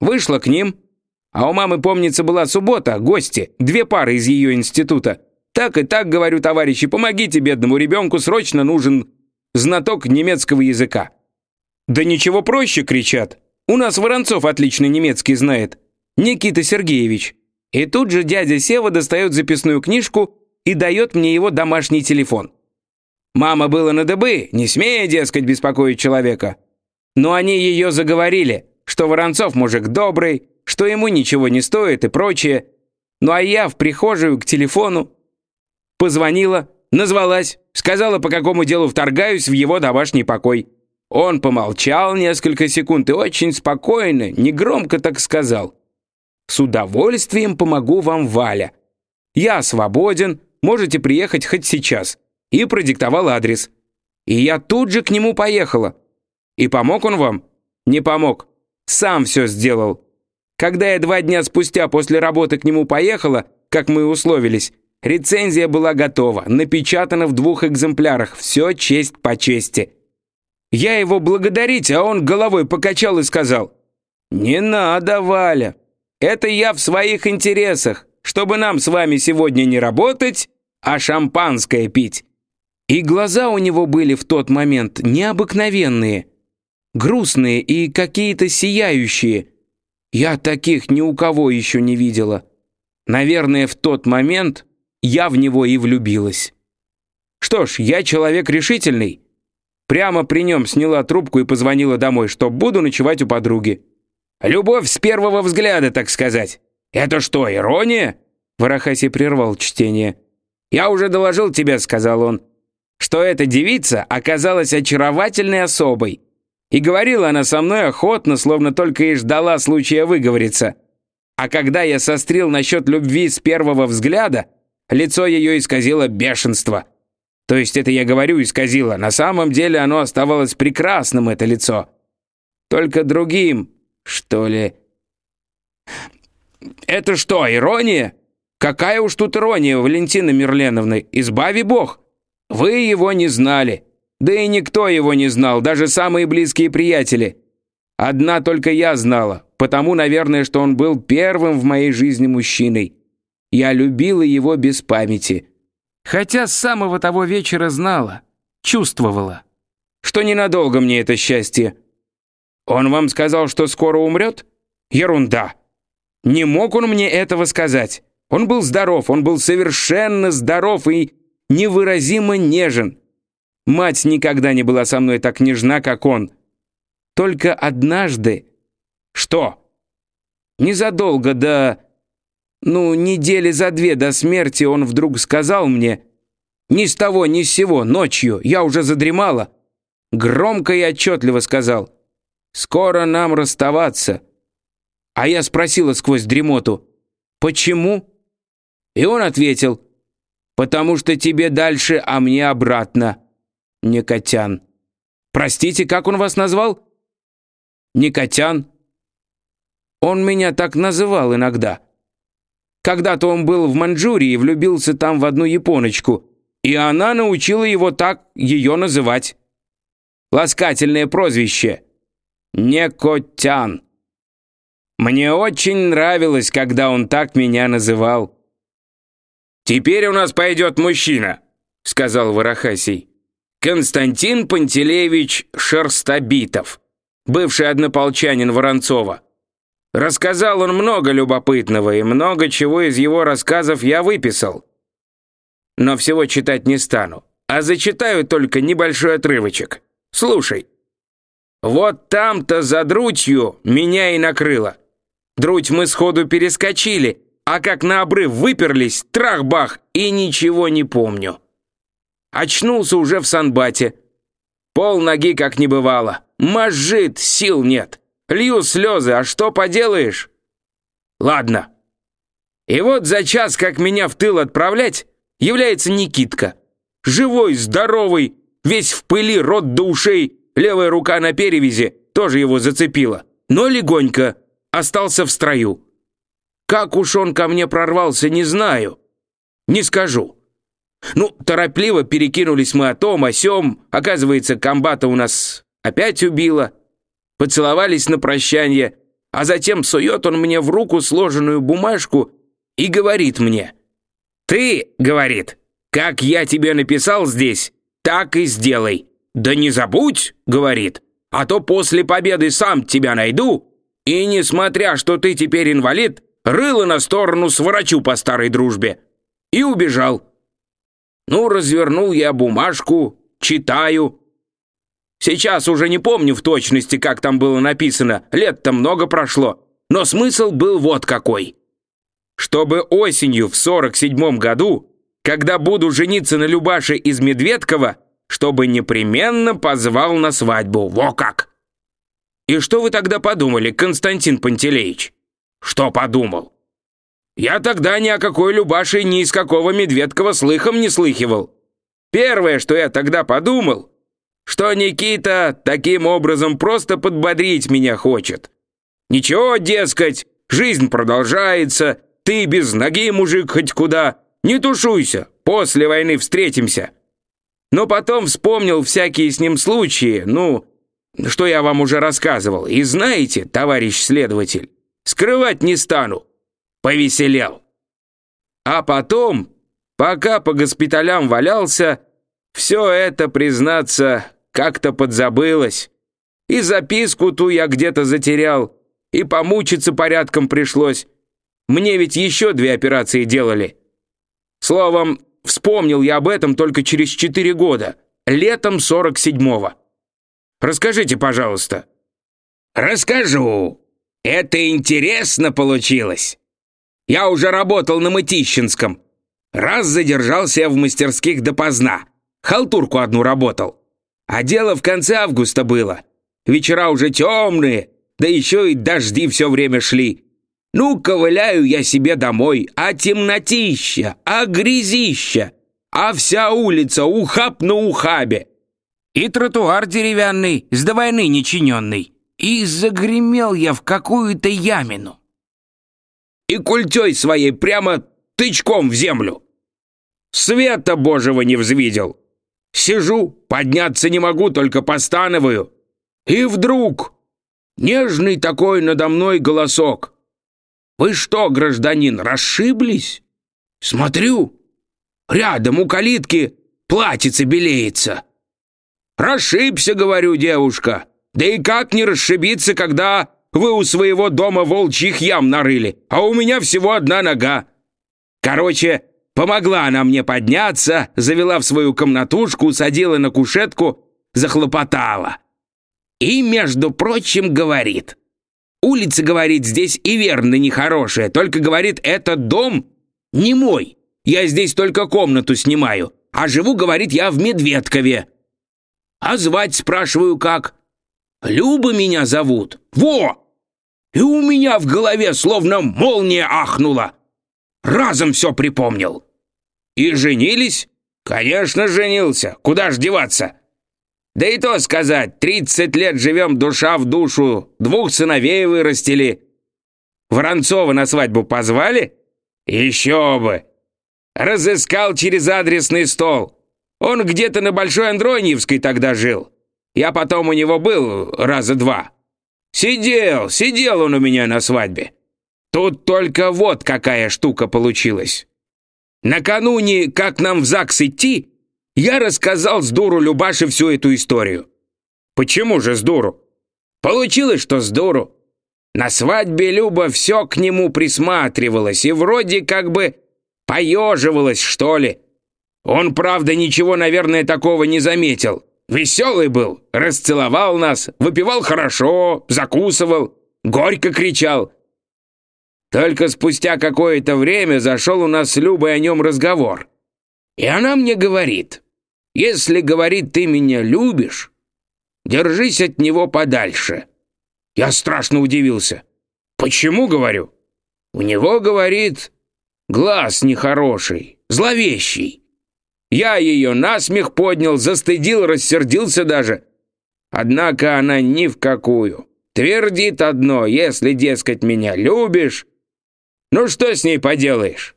Вышла к ним. А у мамы, помнится, была суббота, гости, две пары из ее института. Так и так, говорю, товарищи, помогите бедному ребенку, срочно нужен знаток немецкого языка. Да ничего проще, кричат. У нас Воронцов отлично немецкий знает. Никита Сергеевич. И тут же дядя Сева достает записную книжку и дает мне его домашний телефон. Мама была на дыбы, не смея, дескать, беспокоить человека. Но они ее заговорили, что Воронцов мужик добрый, что ему ничего не стоит и прочее. Ну а я в прихожую к телефону. Позвонила, назвалась, сказала, по какому делу вторгаюсь в его домашний покой. Он помолчал несколько секунд и очень спокойно, негромко так сказал. «С удовольствием помогу вам, Валя. Я свободен, можете приехать хоть сейчас» и продиктовал адрес. И я тут же к нему поехала. И помог он вам? Не помог. Сам все сделал. Когда я два дня спустя после работы к нему поехала, как мы условились, рецензия была готова, напечатана в двух экземплярах, все честь по чести. Я его благодарить, а он головой покачал и сказал, «Не надо, Валя, это я в своих интересах, чтобы нам с вами сегодня не работать, а шампанское пить. И глаза у него были в тот момент необыкновенные, грустные и какие-то сияющие. Я таких ни у кого еще не видела. Наверное, в тот момент я в него и влюбилась. Что ж, я человек решительный. Прямо при нем сняла трубку и позвонила домой, что буду ночевать у подруги. Любовь с первого взгляда, так сказать. Это что, ирония? Варахаси прервал чтение. «Я уже доложил тебе», — сказал он что эта девица оказалась очаровательной особой. И говорила она со мной охотно, словно только и ждала случая выговориться. А когда я сострил насчет любви с первого взгляда, лицо ее исказило бешенство. То есть это я говорю исказило, на самом деле оно оставалось прекрасным, это лицо. Только другим, что ли. Это что, ирония? Какая уж тут ирония, Валентина Мерленовна, избави бог. Вы его не знали. Да и никто его не знал, даже самые близкие приятели. Одна только я знала, потому, наверное, что он был первым в моей жизни мужчиной. Я любила его без памяти. Хотя с самого того вечера знала, чувствовала, что ненадолго мне это счастье. Он вам сказал, что скоро умрет? Ерунда. Не мог он мне этого сказать. Он был здоров, он был совершенно здоров и невыразимо нежен. Мать никогда не была со мной так нежна, как он. Только однажды... Что? Незадолго до... Ну, недели за две до смерти он вдруг сказал мне... Ни с того, ни с сего, ночью, я уже задремала. Громко и отчетливо сказал. «Скоро нам расставаться». А я спросила сквозь дремоту. «Почему?» И он ответил потому что тебе дальше, а мне обратно. Никотян. Простите, как он вас назвал? Никотян. Он меня так называл иногда. Когда-то он был в Манчжурии и влюбился там в одну японочку, и она научила его так ее называть. Ласкательное прозвище. Некотян. Мне очень нравилось, когда он так меня называл. «Теперь у нас пойдет мужчина», — сказал Ворохасий. «Константин Пантелеевич Шерстобитов, бывший однополчанин Воронцова. Рассказал он много любопытного, и много чего из его рассказов я выписал. Но всего читать не стану, а зачитаю только небольшой отрывочек. Слушай. Вот там-то за друтью меня и накрыло. Друть мы сходу перескочили, а как на обрыв выперлись, трах-бах, и ничего не помню. Очнулся уже в Санбате. Пол ноги как не бывало. Мажит, сил нет. Лью слезы, а что поделаешь? Ладно. И вот за час, как меня в тыл отправлять, является Никитка. Живой, здоровый, весь в пыли, рот до ушей, левая рука на перевязи, тоже его зацепила. Но легонько, остался в строю. Как уж он ко мне прорвался, не знаю. Не скажу. Ну, торопливо перекинулись мы о том, о сём. Оказывается, комбата у нас опять убило. Поцеловались на прощание. а затем сует он мне в руку сложенную бумажку и говорит мне, «Ты, — говорит, — как я тебе написал здесь, так и сделай. Да не забудь, — говорит, — а то после победы сам тебя найду, и, несмотря, что ты теперь инвалид, рыло на сторону сворачу по старой дружбе». И убежал. Ну, развернул я бумажку, читаю. Сейчас уже не помню в точности, как там было написано, лет-то много прошло, но смысл был вот какой. Чтобы осенью в 47-м году, когда буду жениться на Любаше из Медведкова, чтобы непременно позвал на свадьбу. Во как! И что вы тогда подумали, Константин Пантелеич? Что подумал? Я тогда ни о какой Любаше ни из какого Медведкова слыхом не слыхивал. Первое, что я тогда подумал, что Никита таким образом просто подбодрить меня хочет. Ничего, дескать, жизнь продолжается, ты без ноги, мужик, хоть куда. Не тушуйся, после войны встретимся. Но потом вспомнил всякие с ним случаи, ну, что я вам уже рассказывал. И знаете, товарищ следователь, скрывать не стану. Повеселел. А потом, пока по госпиталям валялся, все это, признаться, как-то подзабылось. И записку ту я где-то затерял, и помучиться порядком пришлось. Мне ведь еще две операции делали. Словом, вспомнил я об этом только через четыре года, летом 47-го. Расскажите, пожалуйста». «Расскажу. Это интересно получилось. Я уже работал на Мытищинском. Раз задержался я в мастерских допоздна. Халтурку одну работал. А дело в конце августа было. Вечера уже темные, да еще и дожди все время шли. Ну, ковыляю я себе домой, а темнотища, а грязища, а вся улица ухаб на ухабе. И тротуар деревянный, с до нечиненный. И загремел я в какую-то ямину. И культей своей прямо тычком в землю. Света Божьего не взвидел. Сижу, подняться не могу, только постановую. И вдруг нежный такой надо мной голосок. «Вы что, гражданин, расшиблись?» «Смотрю, рядом у калитки платьице белеется». «Расшибся, — говорю, девушка, — да и как не расшибиться, когда вы у своего дома волчьих ям нарыли, а у меня всего одна нога?» Короче, помогла она мне подняться, завела в свою комнатушку, садила на кушетку, захлопотала. И, между прочим, говорит — Улица, говорит, здесь и верно нехорошая, только, говорит, этот дом не мой. Я здесь только комнату снимаю, а живу, говорит, я в Медведкове. А звать, спрашиваю, как? Люба меня зовут. Во! И у меня в голове словно молния ахнула. Разом все припомнил. И женились? Конечно, женился. Куда ж деваться? Да и то сказать, тридцать лет живем душа в душу, двух сыновей вырастили. Воронцова на свадьбу позвали? Еще бы! Разыскал через адресный стол. Он где-то на Большой Андроньевской тогда жил. Я потом у него был раза два. Сидел, сидел он у меня на свадьбе. Тут только вот какая штука получилась. Накануне, как нам в ЗАГС идти, я рассказал с Любаше всю эту историю. Почему же с? Получилось, что с. На свадьбе Люба все к нему присматривалась и вроде как бы поеживалась, что ли. Он, правда, ничего, наверное, такого не заметил. Веселый был, расцеловал нас, выпивал хорошо, закусывал, горько кричал. Только спустя какое-то время зашел у нас с Любой о нем разговор. И она мне говорит, если, говорит, ты меня любишь, держись от него подальше. Я страшно удивился. Почему, говорю? У него, говорит, глаз нехороший, зловещий. Я ее насмех поднял, застыдил, рассердился даже. Однако она ни в какую. Твердит одно, если, дескать, меня любишь. Ну что с ней поделаешь?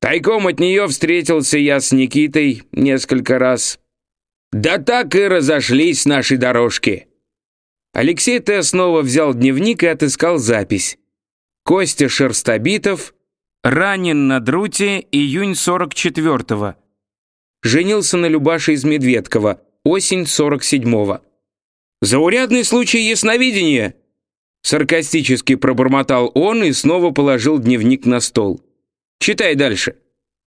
Тайком от нее встретился я с Никитой несколько раз. Да так и разошлись наши дорожки. Алексей Т. снова взял дневник и отыскал запись. Костя Шерстобитов ранен на друте июнь 44-го. Женился на Любаше из Медведкова, осень 47-го. «Заурядный случай ясновидения!» Саркастически пробормотал он и снова положил дневник на стол. «Читай дальше».